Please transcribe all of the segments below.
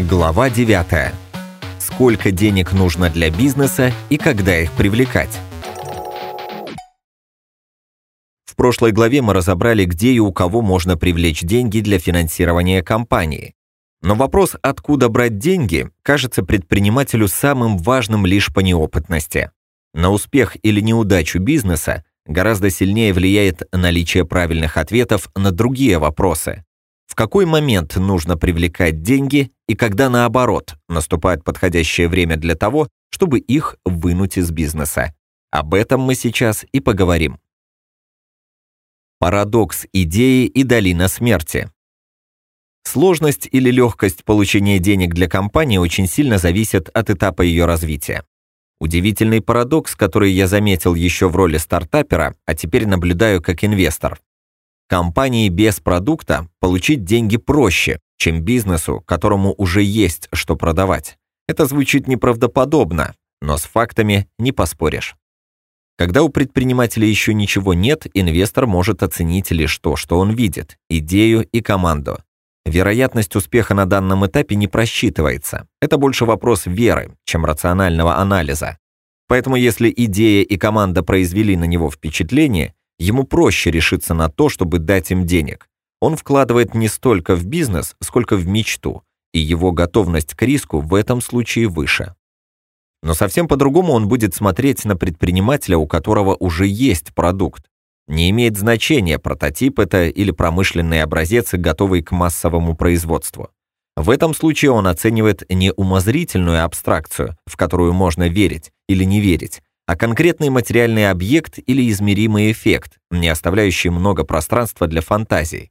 Глава 9. Сколько денег нужно для бизнеса и когда их привлекать? В прошлой главе мы разобрали, где и у кого можно привлечь деньги для финансирования компании. Но вопрос, откуда брать деньги, кажется предпринимателю самым важным лишь по неопытности. На успех или неудачу бизнеса гораздо сильнее влияет наличие правильных ответов на другие вопросы. В какой момент нужно привлекать деньги и когда, наоборот, наступает подходящее время для того, чтобы их вынуть из бизнеса. Об этом мы сейчас и поговорим. Парадокс идеи и долина смерти. Сложность или легкость получения денег для компании очень сильно зависит от этапа ее развития. Удивительный парадокс, который я заметил еще в роли стартапера, а теперь наблюдаю как инвестор. Компании без продукта получить деньги проще, чем бизнесу, которому уже есть что продавать. Это звучит неправдоподобно, но с фактами не поспоришь. Когда у предпринимателя еще ничего нет, инвестор может оценить лишь то, что он видит, идею и команду. Вероятность успеха на данном этапе не просчитывается. Это больше вопрос веры, чем рационального анализа. Поэтому если идея и команда произвели на него впечатление, ему проще решиться на то, чтобы дать им денег. Он вкладывает не столько в бизнес, сколько в мечту, и его готовность к риску в этом случае выше. Но совсем по-другому он будет смотреть на предпринимателя, у которого уже есть продукт. Не имеет значения, прототип это или промышленный образец, готовый к массовому производству. В этом случае он оценивает не умозрительную абстракцию, в которую можно верить или не верить, а конкретный материальный объект или измеримый эффект, не оставляющий много пространства для фантазий.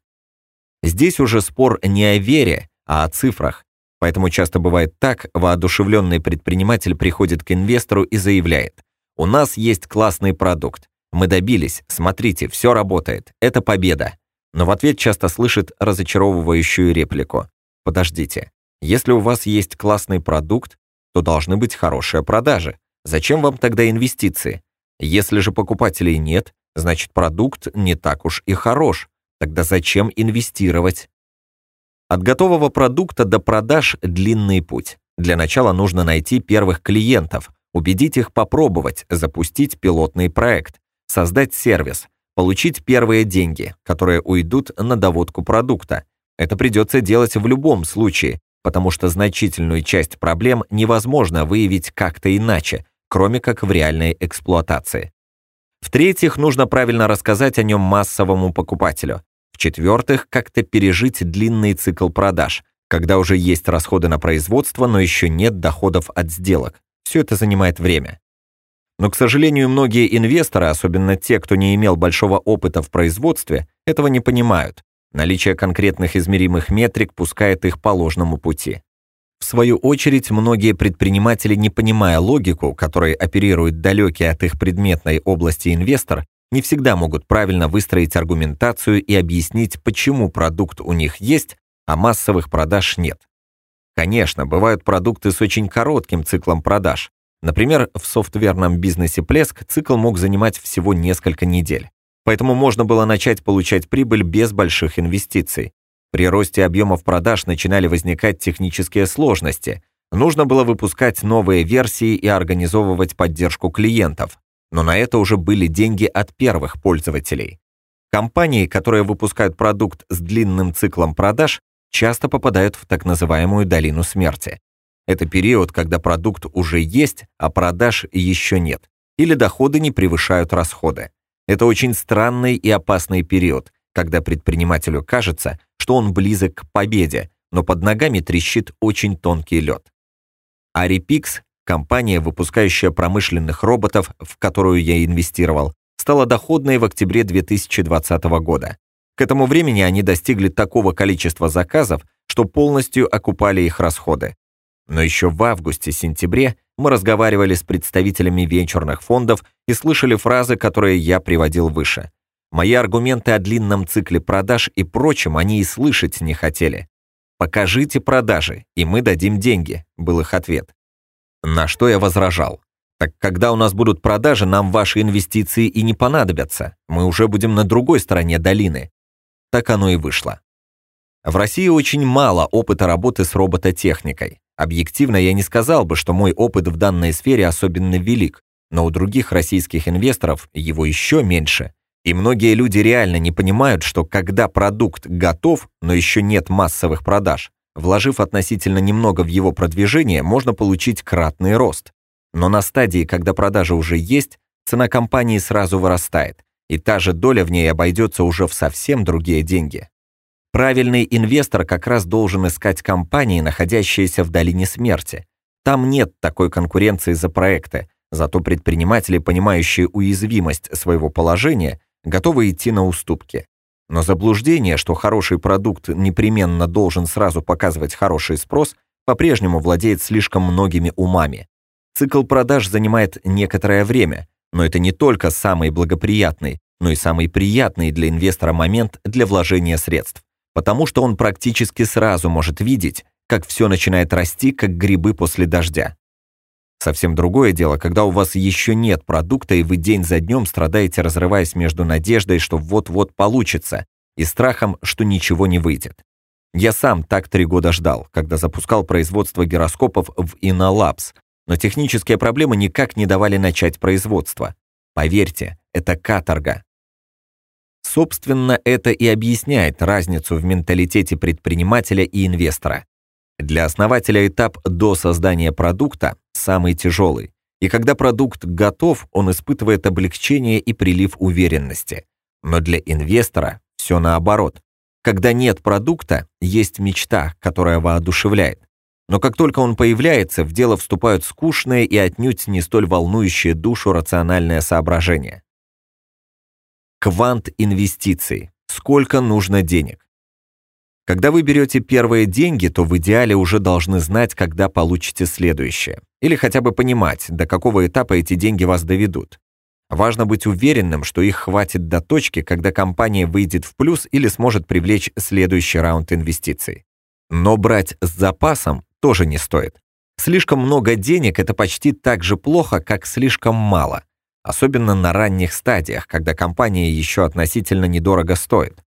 Здесь уже спор не о вере, а о цифрах. Поэтому часто бывает так, воодушевленный предприниматель приходит к инвестору и заявляет, «У нас есть классный продукт. Мы добились, смотрите, все работает, это победа». Но в ответ часто слышит разочаровывающую реплику. «Подождите, если у вас есть классный продукт, то должны быть хорошие продажи. Зачем вам тогда инвестиции? Если же покупателей нет, значит продукт не так уж и хорош. Тогда зачем инвестировать? От готового продукта до продаж длинный путь. Для начала нужно найти первых клиентов, убедить их попробовать, запустить пилотный проект, создать сервис, получить первые деньги, которые уйдут на доводку продукта. Это придется делать в любом случае, потому что значительную часть проблем невозможно выявить как-то иначе, кроме как в реальной эксплуатации. В-третьих, нужно правильно рассказать о нем массовому покупателю. В-четвертых, как-то пережить длинный цикл продаж, когда уже есть расходы на производство, но еще нет доходов от сделок. Все это занимает время. Но, к сожалению, многие инвесторы, особенно те, кто не имел большого опыта в производстве, этого не понимают. Наличие конкретных измеримых метрик пускает их по ложному пути. В свою очередь, многие предприниматели, не понимая логику, которой оперирует далекий от их предметной области инвестор, не всегда могут правильно выстроить аргументацию и объяснить, почему продукт у них есть, а массовых продаж нет. Конечно, бывают продукты с очень коротким циклом продаж. Например, в софтверном бизнесе Плеск цикл мог занимать всего несколько недель. Поэтому можно было начать получать прибыль без больших инвестиций. При росте объемов продаж начинали возникать технические сложности. Нужно было выпускать новые версии и организовывать поддержку клиентов. Но на это уже были деньги от первых пользователей. Компании, которые выпускают продукт с длинным циклом продаж, часто попадают в так называемую долину смерти. Это период, когда продукт уже есть, а продаж еще нет, или доходы не превышают расходы. Это очень странный и опасный период, когда предпринимателю кажется, что он близок к победе, но под ногами трещит очень тонкий лед. Арипикс, компания, выпускающая промышленных роботов, в которую я инвестировал, стала доходной в октябре 2020 года. К этому времени они достигли такого количества заказов, что полностью окупали их расходы. Но еще в августе-сентябре мы разговаривали с представителями венчурных фондов и слышали фразы, которые я приводил выше. Мои аргументы о длинном цикле продаж и прочем они и слышать не хотели. «Покажите продажи, и мы дадим деньги», — был их ответ. На что я возражал. «Так когда у нас будут продажи, нам ваши инвестиции и не понадобятся. Мы уже будем на другой стороне долины». Так оно и вышло. В России очень мало опыта работы с робототехникой. Объективно я не сказал бы, что мой опыт в данной сфере особенно велик, но у других российских инвесторов его еще меньше. И многие люди реально не понимают, что когда продукт готов, но еще нет массовых продаж, вложив относительно немного в его продвижение, можно получить кратный рост. Но на стадии, когда продажа уже есть, цена компании сразу вырастает, и та же доля в ней обойдется уже в совсем другие деньги. Правильный инвестор как раз должен искать компании, находящиеся в долине смерти. Там нет такой конкуренции за проекты, зато предприниматели, понимающие уязвимость своего положения, готовы идти на уступки. Но заблуждение, что хороший продукт непременно должен сразу показывать хороший спрос, по-прежнему владеет слишком многими умами. Цикл продаж занимает некоторое время, но это не только самый благоприятный, но и самый приятный для инвестора момент для вложения средств потому что он практически сразу может видеть, как все начинает расти, как грибы после дождя. Совсем другое дело, когда у вас еще нет продукта, и вы день за днем страдаете, разрываясь между надеждой, что вот-вот получится, и страхом, что ничего не выйдет. Я сам так три года ждал, когда запускал производство гироскопов в Inalabs, но технические проблемы никак не давали начать производство. Поверьте, это каторга. Собственно, это и объясняет разницу в менталитете предпринимателя и инвестора. Для основателя этап до создания продукта самый тяжелый, и когда продукт готов, он испытывает облегчение и прилив уверенности. Но для инвестора все наоборот. Когда нет продукта, есть мечта, которая воодушевляет. Но как только он появляется, в дело вступают скучные и отнюдь не столь волнующие душу рациональные соображения. Квант инвестиций. Сколько нужно денег? Когда вы берете первые деньги, то в идеале уже должны знать, когда получите следующее. Или хотя бы понимать, до какого этапа эти деньги вас доведут. Важно быть уверенным, что их хватит до точки, когда компания выйдет в плюс или сможет привлечь следующий раунд инвестиций. Но брать с запасом тоже не стоит. Слишком много денег – это почти так же плохо, как слишком мало – особенно на ранних стадиях, когда компания еще относительно недорого стоит.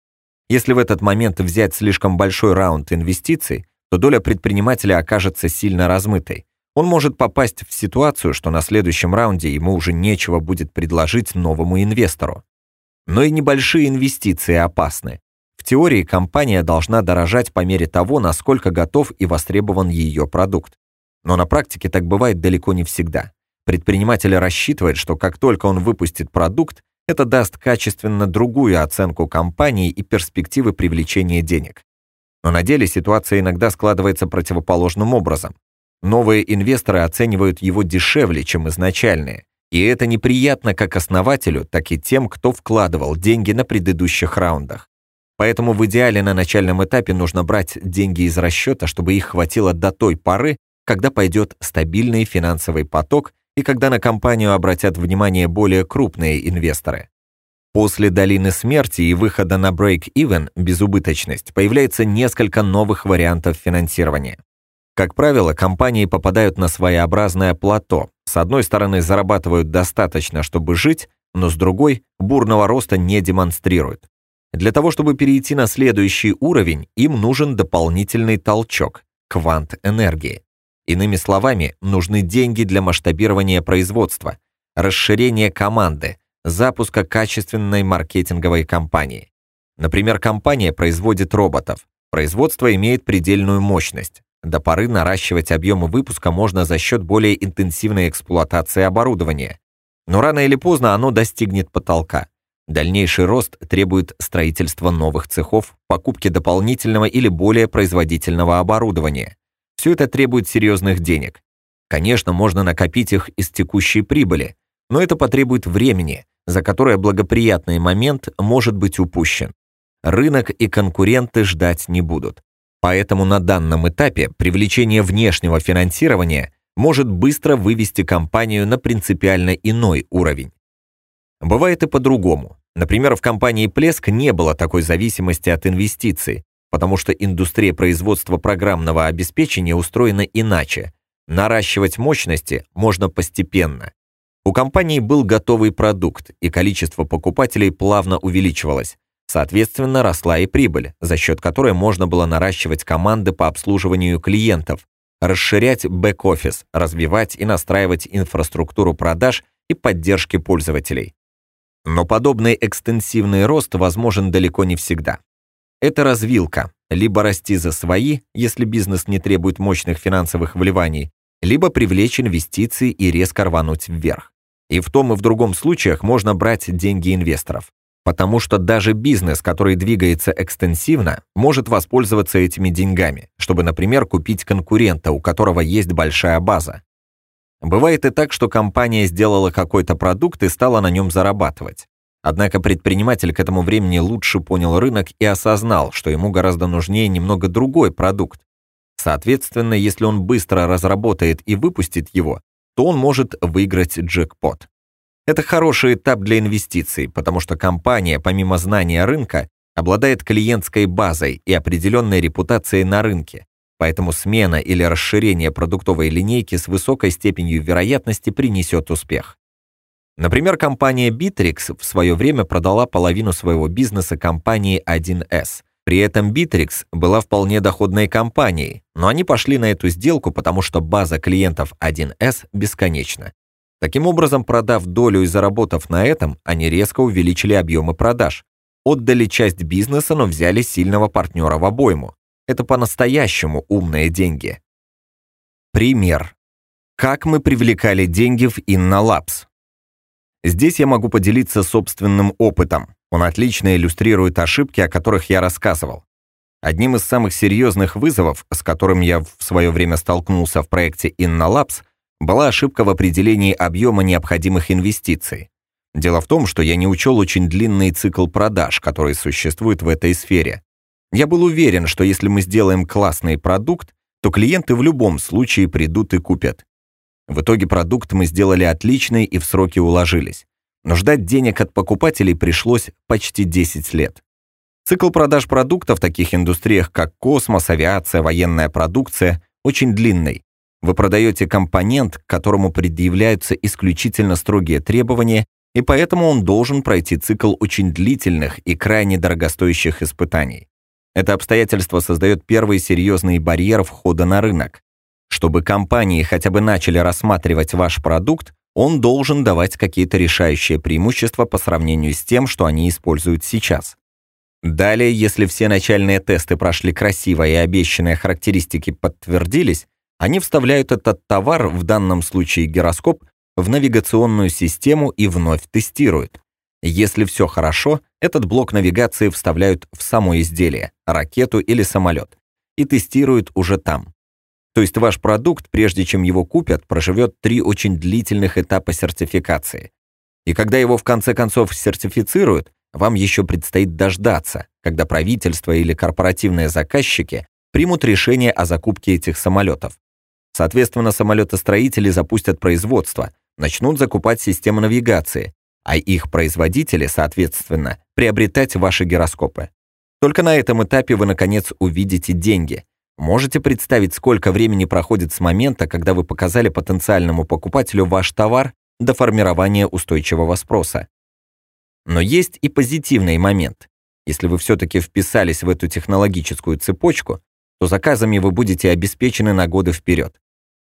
Если в этот момент взять слишком большой раунд инвестиций, то доля предпринимателя окажется сильно размытой. Он может попасть в ситуацию, что на следующем раунде ему уже нечего будет предложить новому инвестору. Но и небольшие инвестиции опасны. В теории компания должна дорожать по мере того, насколько готов и востребован ее продукт. Но на практике так бывает далеко не всегда. Предприниматель рассчитывает, что как только он выпустит продукт, это даст качественно другую оценку компании и перспективы привлечения денег. Но на деле ситуация иногда складывается противоположным образом. Новые инвесторы оценивают его дешевле, чем изначальные. И это неприятно как основателю, так и тем, кто вкладывал деньги на предыдущих раундах. Поэтому в идеале на начальном этапе нужно брать деньги из расчета, чтобы их хватило до той поры, когда пойдет стабильный финансовый поток и когда на компанию обратят внимание более крупные инвесторы. После долины смерти и выхода на break-even, безубыточность, появляется несколько новых вариантов финансирования. Как правило, компании попадают на своеобразное плато. С одной стороны, зарабатывают достаточно, чтобы жить, но с другой, бурного роста не демонстрируют. Для того, чтобы перейти на следующий уровень, им нужен дополнительный толчок – квант энергии. Иными словами, нужны деньги для масштабирования производства, расширения команды, запуска качественной маркетинговой кампании. Например, компания производит роботов. Производство имеет предельную мощность. До поры наращивать объемы выпуска можно за счет более интенсивной эксплуатации оборудования. Но рано или поздно оно достигнет потолка. Дальнейший рост требует строительства новых цехов, покупки дополнительного или более производительного оборудования. Все это требует серьезных денег. Конечно, можно накопить их из текущей прибыли, но это потребует времени, за которое благоприятный момент может быть упущен. Рынок и конкуренты ждать не будут. Поэтому на данном этапе привлечение внешнего финансирования может быстро вывести компанию на принципиально иной уровень. Бывает и по-другому. Например, в компании «Плеск» не было такой зависимости от инвестиций, потому что индустрия производства программного обеспечения устроена иначе. Наращивать мощности можно постепенно. У компании был готовый продукт, и количество покупателей плавно увеличивалось. Соответственно, росла и прибыль, за счет которой можно было наращивать команды по обслуживанию клиентов, расширять бэк-офис, развивать и настраивать инфраструктуру продаж и поддержки пользователей. Но подобный экстенсивный рост возможен далеко не всегда. Это развилка, либо расти за свои, если бизнес не требует мощных финансовых вливаний, либо привлечь инвестиции и резко рвануть вверх. И в том и в другом случаях можно брать деньги инвесторов. Потому что даже бизнес, который двигается экстенсивно, может воспользоваться этими деньгами, чтобы, например, купить конкурента, у которого есть большая база. Бывает и так, что компания сделала какой-то продукт и стала на нем зарабатывать. Однако предприниматель к этому времени лучше понял рынок и осознал, что ему гораздо нужнее немного другой продукт. Соответственно, если он быстро разработает и выпустит его, то он может выиграть джекпот. Это хороший этап для инвестиций, потому что компания, помимо знания рынка, обладает клиентской базой и определенной репутацией на рынке, поэтому смена или расширение продуктовой линейки с высокой степенью вероятности принесет успех. Например, компания Bittrex в свое время продала половину своего бизнеса компании 1С. При этом Bittrex была вполне доходной компанией, но они пошли на эту сделку, потому что база клиентов 1С бесконечна. Таким образом, продав долю и заработав на этом, они резко увеличили объемы продаж. Отдали часть бизнеса, но взяли сильного партнера в обойму. Это по-настоящему умные деньги. Пример. Как мы привлекали деньги в InnoLabs? Здесь я могу поделиться собственным опытом. Он отлично иллюстрирует ошибки, о которых я рассказывал. Одним из самых серьезных вызовов, с которым я в свое время столкнулся в проекте InnoLabs – была ошибка в определении объема необходимых инвестиций. Дело в том, что я не учел очень длинный цикл продаж, который существует в этой сфере. Я был уверен, что если мы сделаем классный продукт, то клиенты в любом случае придут и купят. В итоге продукт мы сделали отличный и в сроки уложились. Но ждать денег от покупателей пришлось почти 10 лет. Цикл продаж продуктов в таких индустриях, как космос, авиация, военная продукция, очень длинный, вы продаете компонент, к которому предъявляются исключительно строгие требования, и поэтому он должен пройти цикл очень длительных и крайне дорогостоящих испытаний. Это обстоятельство создает первый серьезный барьер входа на рынок. Чтобы компании хотя бы начали рассматривать ваш продукт, он должен давать какие-то решающие преимущества по сравнению с тем, что они используют сейчас. Далее, если все начальные тесты прошли красиво и обещанные характеристики подтвердились, они вставляют этот товар, в данном случае гироскоп, в навигационную систему и вновь тестируют. Если все хорошо, этот блок навигации вставляют в само изделие, ракету или самолет, и тестируют уже там. То есть ваш продукт, прежде чем его купят, проживет три очень длительных этапа сертификации. И когда его в конце концов сертифицируют, вам еще предстоит дождаться, когда правительство или корпоративные заказчики примут решение о закупке этих самолетов. Соответственно, самолетостроители запустят производство, начнут закупать системы навигации, а их производители, соответственно, приобретать ваши гироскопы. Только на этом этапе вы, наконец, увидите деньги. Можете представить, сколько времени проходит с момента, когда вы показали потенциальному покупателю ваш товар до формирования устойчивого спроса. Но есть и позитивный момент. Если вы все-таки вписались в эту технологическую цепочку, то заказами вы будете обеспечены на годы вперед.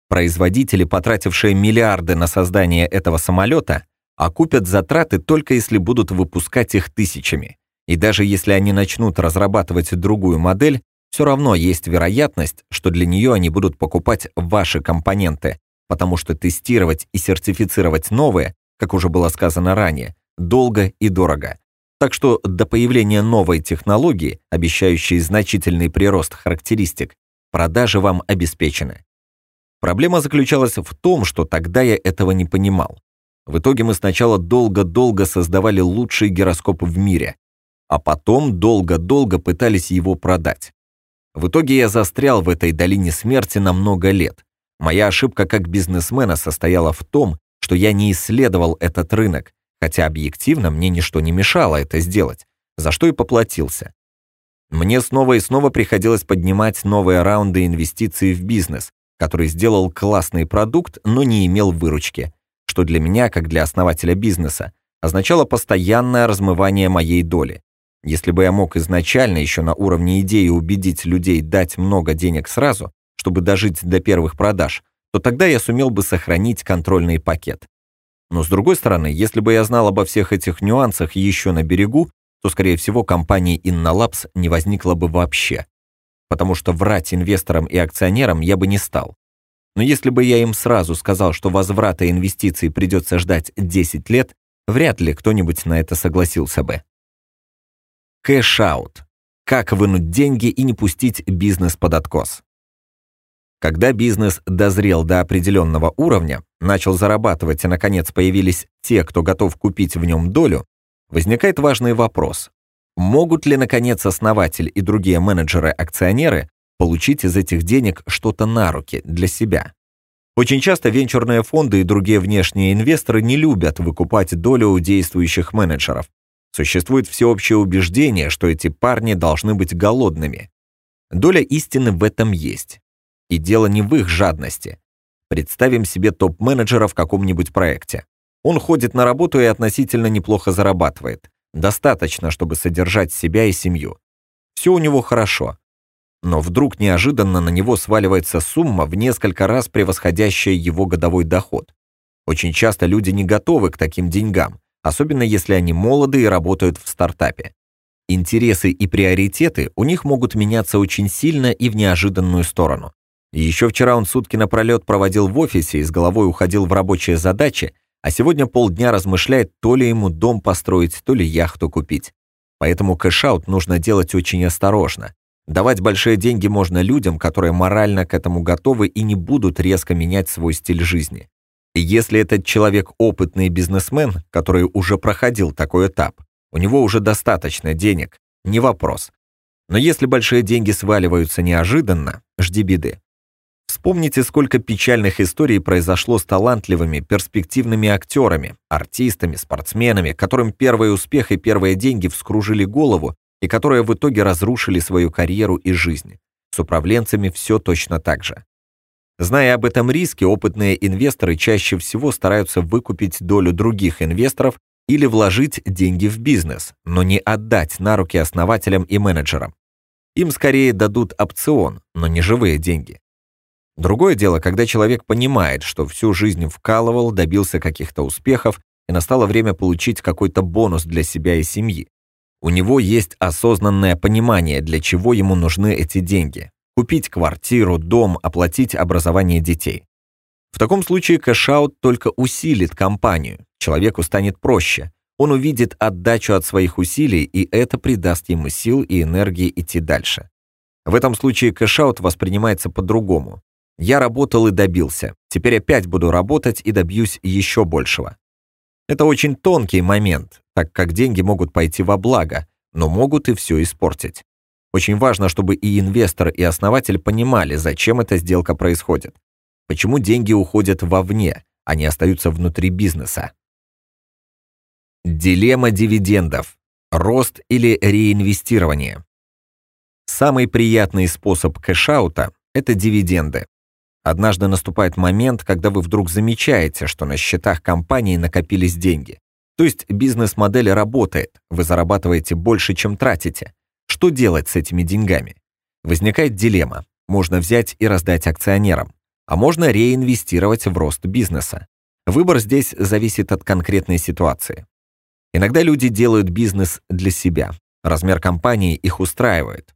Производители, потратившие миллиарды на создание этого самолета, окупят затраты только если будут выпускать их тысячами. И даже если они начнут разрабатывать другую модель, все равно есть вероятность, что для нее они будут покупать ваши компоненты, потому что тестировать и сертифицировать новые, как уже было сказано ранее, долго и дорого. Так что до появления новой технологии, обещающей значительный прирост характеристик, продажи вам обеспечены. Проблема заключалась в том, что тогда я этого не понимал. В итоге мы сначала долго-долго создавали лучший гироскоп в мире, а потом долго-долго пытались его продать. В итоге я застрял в этой долине смерти на много лет. Моя ошибка как бизнесмена состояла в том, что я не исследовал этот рынок, хотя объективно мне ничто не мешало это сделать, за что и поплатился. Мне снова и снова приходилось поднимать новые раунды инвестиций в бизнес, который сделал классный продукт, но не имел выручки, что для меня, как для основателя бизнеса, означало постоянное размывание моей доли. Если бы я мог изначально еще на уровне идеи убедить людей дать много денег сразу, чтобы дожить до первых продаж, то тогда я сумел бы сохранить контрольный пакет. Но с другой стороны, если бы я знал обо всех этих нюансах еще на берегу, то, скорее всего, компании InnoLabs не возникло бы вообще. Потому что врать инвесторам и акционерам я бы не стал. Но если бы я им сразу сказал, что возврата инвестиций придется ждать 10 лет, вряд ли кто-нибудь на это согласился бы. Cash-out. Как вынуть деньги и не пустить бизнес под откос. Когда бизнес дозрел до определенного уровня, начал зарабатывать и, наконец, появились те, кто готов купить в нем долю, возникает важный вопрос. Могут ли, наконец, основатель и другие менеджеры-акционеры получить из этих денег что-то на руки для себя? Очень часто венчурные фонды и другие внешние инвесторы не любят выкупать долю у действующих менеджеров, Существует всеобщее убеждение, что эти парни должны быть голодными. Доля истины в этом есть. И дело не в их жадности. Представим себе топ-менеджера в каком-нибудь проекте. Он ходит на работу и относительно неплохо зарабатывает. Достаточно, чтобы содержать себя и семью. Все у него хорошо. Но вдруг неожиданно на него сваливается сумма в несколько раз превосходящая его годовой доход. Очень часто люди не готовы к таким деньгам, особенно если они молоды и работают в стартапе. Интересы и приоритеты у них могут меняться очень сильно и в неожиданную сторону. Еще вчера он сутки напролет проводил в офисе и с головой уходил в рабочие задачи, а сегодня полдня размышляет, то ли ему дом построить, то ли яхту купить. Поэтому cash-out нужно делать очень осторожно. Давать большие деньги можно людям, которые морально к этому готовы и не будут резко менять свой стиль жизни. И если этот человек опытный бизнесмен, который уже проходил такой этап, у него уже достаточно денег, не вопрос. Но если большие деньги сваливаются неожиданно, жди беды. Вспомните, сколько печальных историй произошло с талантливыми, перспективными актерами, артистами, спортсменами, которым первый успех и первые деньги вскружили голову и которые в итоге разрушили свою карьеру и жизнь. С управленцами все точно так же. Зная об этом риске, опытные инвесторы чаще всего стараются выкупить долю других инвесторов или вложить деньги в бизнес, но не отдать на руки основателям и менеджерам. Им скорее дадут опцион, но не живые деньги. Другое дело, когда человек понимает, что всю жизнь вкалывал, добился каких-то успехов, и настало время получить какой-то бонус для себя и семьи. У него есть осознанное понимание, для чего ему нужны эти деньги, купить квартиру, дом, оплатить образование детей. В таком случае cash-out только усилит компанию, человеку станет проще, он увидит отдачу от своих усилий, и это придаст ему сил и энергии идти дальше. В этом случае cash-out воспринимается по-другому. Я работал и добился, теперь опять буду работать и добьюсь еще большего. Это очень тонкий момент, так как деньги могут пойти во благо, но могут и все испортить. Очень важно, чтобы и инвестор, и основатель понимали, зачем эта сделка происходит. Почему деньги уходят вовне, а не остаются внутри бизнеса. Дилемма дивидендов. Рост или реинвестирование. Самый приятный способ кэшаута – это дивиденды. Однажды наступает момент, когда вы вдруг замечаете, что на счетах компании накопились деньги. То есть бизнес-модель работает, вы зарабатываете больше, чем тратите. Что делать с этими деньгами? Возникает дилемма. Можно взять и раздать акционерам, а можно реинвестировать в рост бизнеса. Выбор здесь зависит от конкретной ситуации. Иногда люди делают бизнес для себя. Размер компании их устраивает.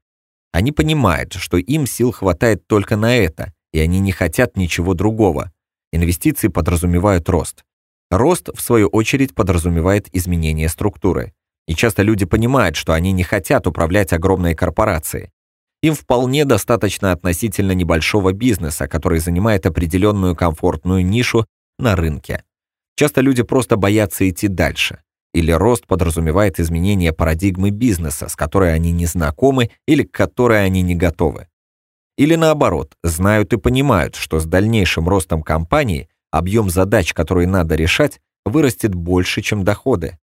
Они понимают, что им сил хватает только на это, и они не хотят ничего другого. Инвестиции подразумевают рост. Рост, в свою очередь, подразумевает изменение структуры. И часто люди понимают, что они не хотят управлять огромной корпорацией. Им вполне достаточно относительно небольшого бизнеса, который занимает определенную комфортную нишу на рынке. Часто люди просто боятся идти дальше. Или рост подразумевает изменение парадигмы бизнеса, с которой они не знакомы или к которой они не готовы. Или наоборот, знают и понимают, что с дальнейшим ростом компании объем задач, которые надо решать, вырастет больше, чем доходы.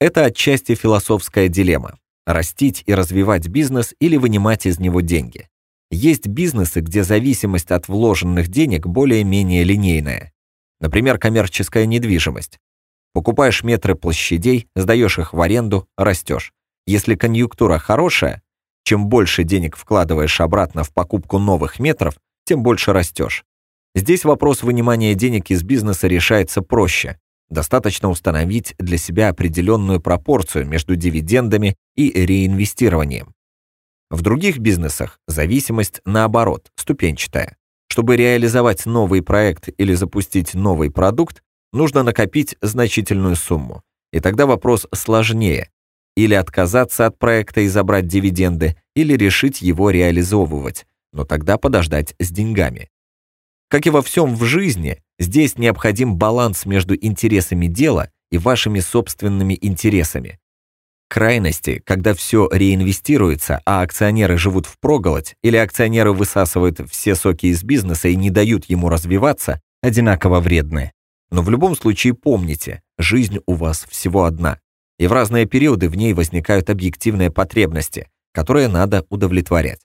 Это отчасти философская дилемма – растить и развивать бизнес или вынимать из него деньги. Есть бизнесы, где зависимость от вложенных денег более-менее линейная. Например, коммерческая недвижимость. Покупаешь метры площадей, сдаешь их в аренду, растешь. Если конъюнктура хорошая, чем больше денег вкладываешь обратно в покупку новых метров, тем больше растешь. Здесь вопрос вынимания денег из бизнеса решается проще. Достаточно установить для себя определенную пропорцию между дивидендами и реинвестированием. В других бизнесах зависимость, наоборот, ступенчатая. Чтобы реализовать новый проект или запустить новый продукт, нужно накопить значительную сумму. И тогда вопрос сложнее. Или отказаться от проекта и забрать дивиденды, или решить его реализовывать, но тогда подождать с деньгами. Как и во всем в жизни, здесь необходим баланс между интересами дела и вашими собственными интересами. Крайности, когда все реинвестируется, а акционеры живут в проголодь, или акционеры высасывают все соки из бизнеса и не дают ему развиваться, одинаково вредны. Но в любом случае помните, жизнь у вас всего одна, и в разные периоды в ней возникают объективные потребности, которые надо удовлетворять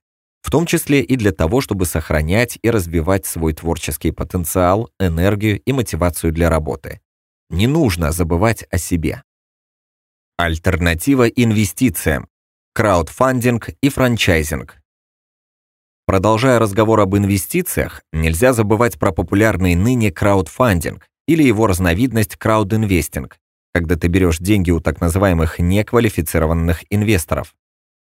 в том числе и для того, чтобы сохранять и развивать свой творческий потенциал, энергию и мотивацию для работы. Не нужно забывать о себе. Альтернатива инвестициям. Краудфандинг и франчайзинг. Продолжая разговор об инвестициях, нельзя забывать про популярный ныне краудфандинг или его разновидность краудинвестинг, когда ты берешь деньги у так называемых неквалифицированных инвесторов.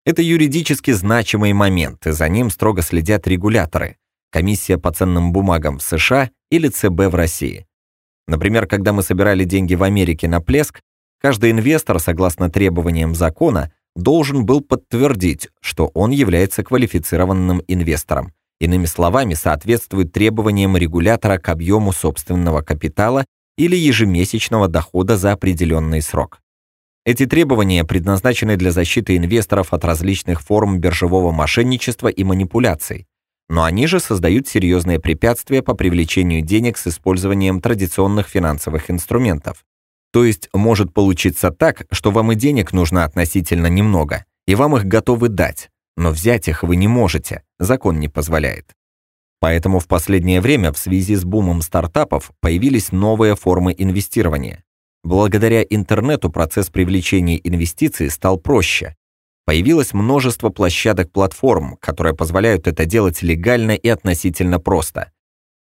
Это юридически значимый момент, и за ним строго следят регуляторы, комиссия по ценным бумагам в США или ЦБ в России. Например, когда мы собирали деньги в Америке на плеск, каждый инвестор, согласно требованиям закона, должен был подтвердить, что он является квалифицированным инвестором. Иными словами, соответствует требованиям регулятора к объему собственного капитала или ежемесячного дохода за определенный срок. Эти требования предназначены для защиты инвесторов от различных форм биржевого мошенничества и манипуляций, но они же создают серьезные препятствия по привлечению денег с использованием традиционных финансовых инструментов. То есть может получиться так, что вам и денег нужно относительно немного, и вам их готовы дать, но взять их вы не можете, закон не позволяет. Поэтому в последнее время в связи с бумом стартапов появились новые формы инвестирования. Благодаря интернету процесс привлечения инвестиций стал проще. Появилось множество площадок-платформ, которые позволяют это делать легально и относительно просто.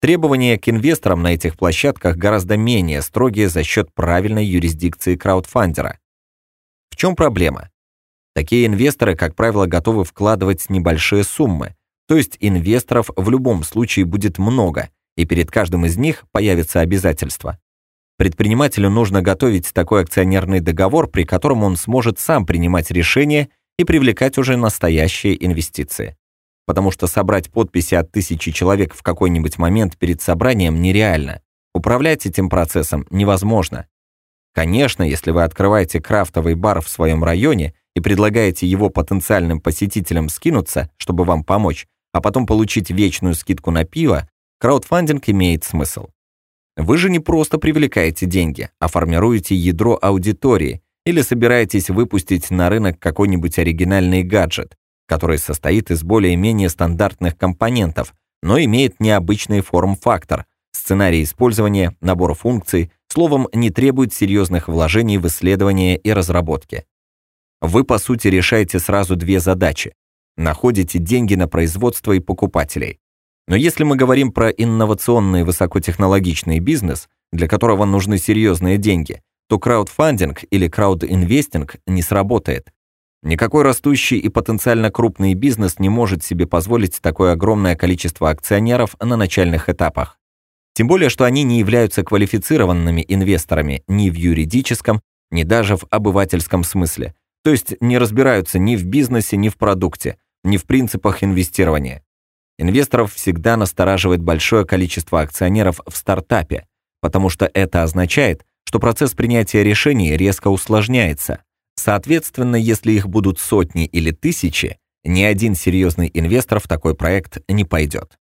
Требования к инвесторам на этих площадках гораздо менее строгие за счет правильной юрисдикции краудфандера. В чем проблема? Такие инвесторы, как правило, готовы вкладывать небольшие суммы, то есть инвесторов в любом случае будет много, и перед каждым из них появится обязательство. Предпринимателю нужно готовить такой акционерный договор, при котором он сможет сам принимать решения и привлекать уже настоящие инвестиции. Потому что собрать подписи от тысячи человек в какой-нибудь момент перед собранием нереально. Управлять этим процессом невозможно. Конечно, если вы открываете крафтовый бар в своем районе и предлагаете его потенциальным посетителям скинуться, чтобы вам помочь, а потом получить вечную скидку на пиво, краудфандинг имеет смысл. Вы же не просто привлекаете деньги, а формируете ядро аудитории или собираетесь выпустить на рынок какой-нибудь оригинальный гаджет, который состоит из более-менее стандартных компонентов, но имеет необычный форм-фактор, сценарий использования, набор функций, словом, не требует серьезных вложений в исследования и разработки. Вы, по сути, решаете сразу две задачи. Находите деньги на производство и покупателей. Но если мы говорим про инновационный высокотехнологичный бизнес, для которого нужны серьезные деньги, то краудфандинг или краудинвестинг не сработает. Никакой растущий и потенциально крупный бизнес не может себе позволить такое огромное количество акционеров на начальных этапах. Тем более, что они не являются квалифицированными инвесторами ни в юридическом, ни даже в обывательском смысле. То есть не разбираются ни в бизнесе, ни в продукте, ни в принципах инвестирования. Инвесторов всегда настораживает большое количество акционеров в стартапе, потому что это означает, что процесс принятия решений резко усложняется. Соответственно, если их будут сотни или тысячи, ни один серьезный инвестор в такой проект не пойдет.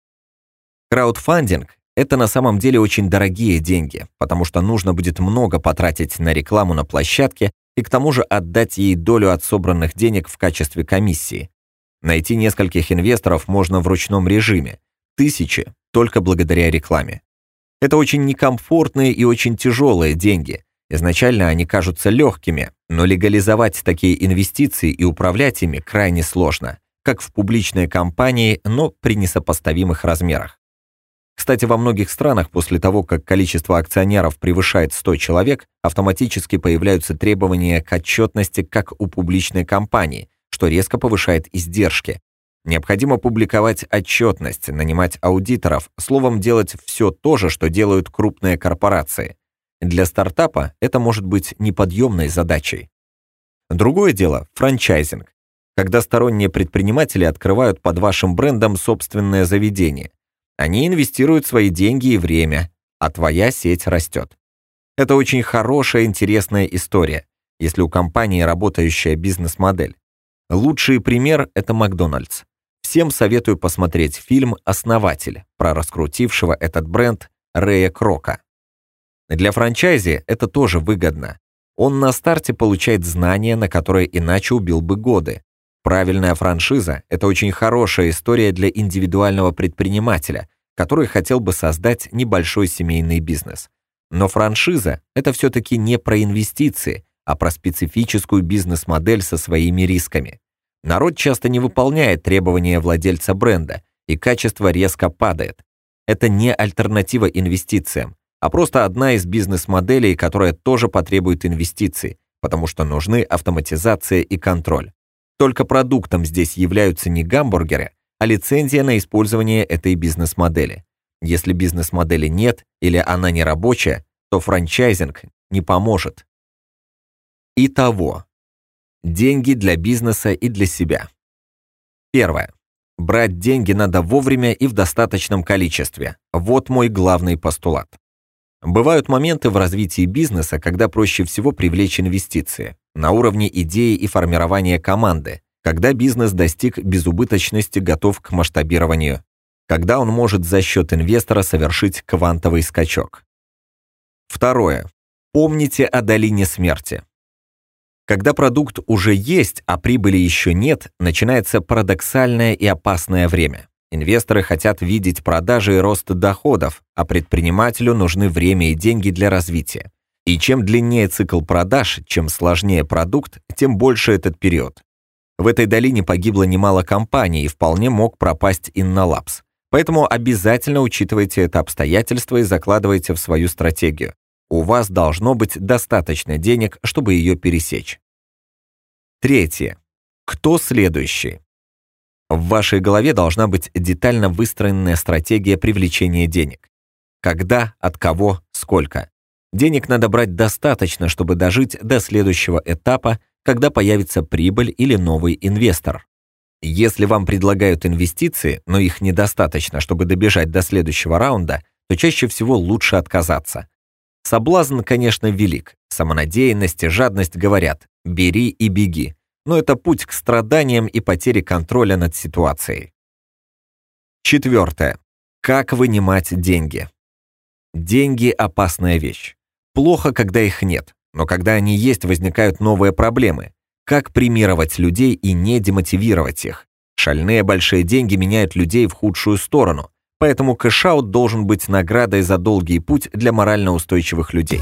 Краудфандинг – это на самом деле очень дорогие деньги, потому что нужно будет много потратить на рекламу на площадке и к тому же отдать ей долю от собранных денег в качестве комиссии. Найти нескольких инвесторов можно в ручном режиме, тысячи только благодаря рекламе. Это очень некомфортные и очень тяжелые деньги, Изначально они кажутся легкими, но легализовать такие инвестиции и управлять ими крайне сложно, как в публичные компании, но при несопоставимых размерах. Кстати, во многих странах после того, как количество акционеров превышает 100 человек, автоматически появляются требования к отчетности как у публичной компании, что резко повышает издержки. Необходимо публиковать отчетность, нанимать аудиторов, словом, делать все то же, что делают крупные корпорации. Для стартапа это может быть неподъемной задачей. Другое дело – франчайзинг, когда сторонние предприниматели открывают под вашим брендом собственное заведение. Они инвестируют свои деньги и время, а твоя сеть растет. Это очень хорошая, интересная история, если у компании работающая бизнес-модель. Лучший пример – это Макдональдс. Всем советую посмотреть фильм «Основатель» про раскрутившего этот бренд Рэя Крока. Для франчайзи это тоже выгодно. Он на старте получает знания, на которые иначе убил бы годы. Правильная франшиза – это очень хорошая история для индивидуального предпринимателя, который хотел бы создать небольшой семейный бизнес. Но франшиза – это все-таки не про инвестиции, а про специфическую бизнес-модель со своими рисками. Народ часто не выполняет требования владельца бренда, и качество резко падает. Это не альтернатива инвестициям, а просто одна из бизнес-моделей, которая тоже потребует инвестиций, потому что нужны автоматизация и контроль. Только продуктом здесь являются не гамбургеры, а лицензия на использование этой бизнес-модели. Если бизнес-модели нет или она не рабочая, то франчайзинг не поможет. Итого. Деньги для бизнеса и для себя. Первое. Брать деньги надо вовремя и в достаточном количестве. Вот мой главный постулат. Бывают моменты в развитии бизнеса, когда проще всего привлечь инвестиции на уровне идеи и формирования команды, когда бизнес достиг безубыточности, готов к масштабированию, когда он может за счет инвестора совершить квантовый скачок. Второе. Помните о долине смерти. Когда продукт уже есть, а прибыли еще нет, начинается парадоксальное и опасное время. Инвесторы хотят видеть продажи и рост доходов, а предпринимателю нужны время и деньги для развития. И чем длиннее цикл продаж, чем сложнее продукт, тем больше этот период. В этой долине погибло немало компаний и вполне мог пропасть Innolabs. Поэтому обязательно учитывайте это обстоятельство и закладывайте в свою стратегию. У вас должно быть достаточно денег, чтобы ее пересечь. Третье. Кто следующий? В вашей голове должна быть детально выстроенная стратегия привлечения денег. Когда, от кого, сколько. Денег надо брать достаточно, чтобы дожить до следующего этапа, когда появится прибыль или новый инвестор. Если вам предлагают инвестиции, но их недостаточно, чтобы добежать до следующего раунда, то чаще всего лучше отказаться. Соблазн, конечно, велик. Самонадеянность и жадность говорят «бери и беги», но это путь к страданиям и потере контроля над ситуацией. Четвертое. Как вынимать деньги? Деньги – опасная вещь. Плохо, когда их нет, но когда они есть, возникают новые проблемы. Как премировать людей и не демотивировать их? Шальные большие деньги меняют людей в худшую сторону, поэтому кэшаут должен быть наградой за долгий путь для морально устойчивых людей.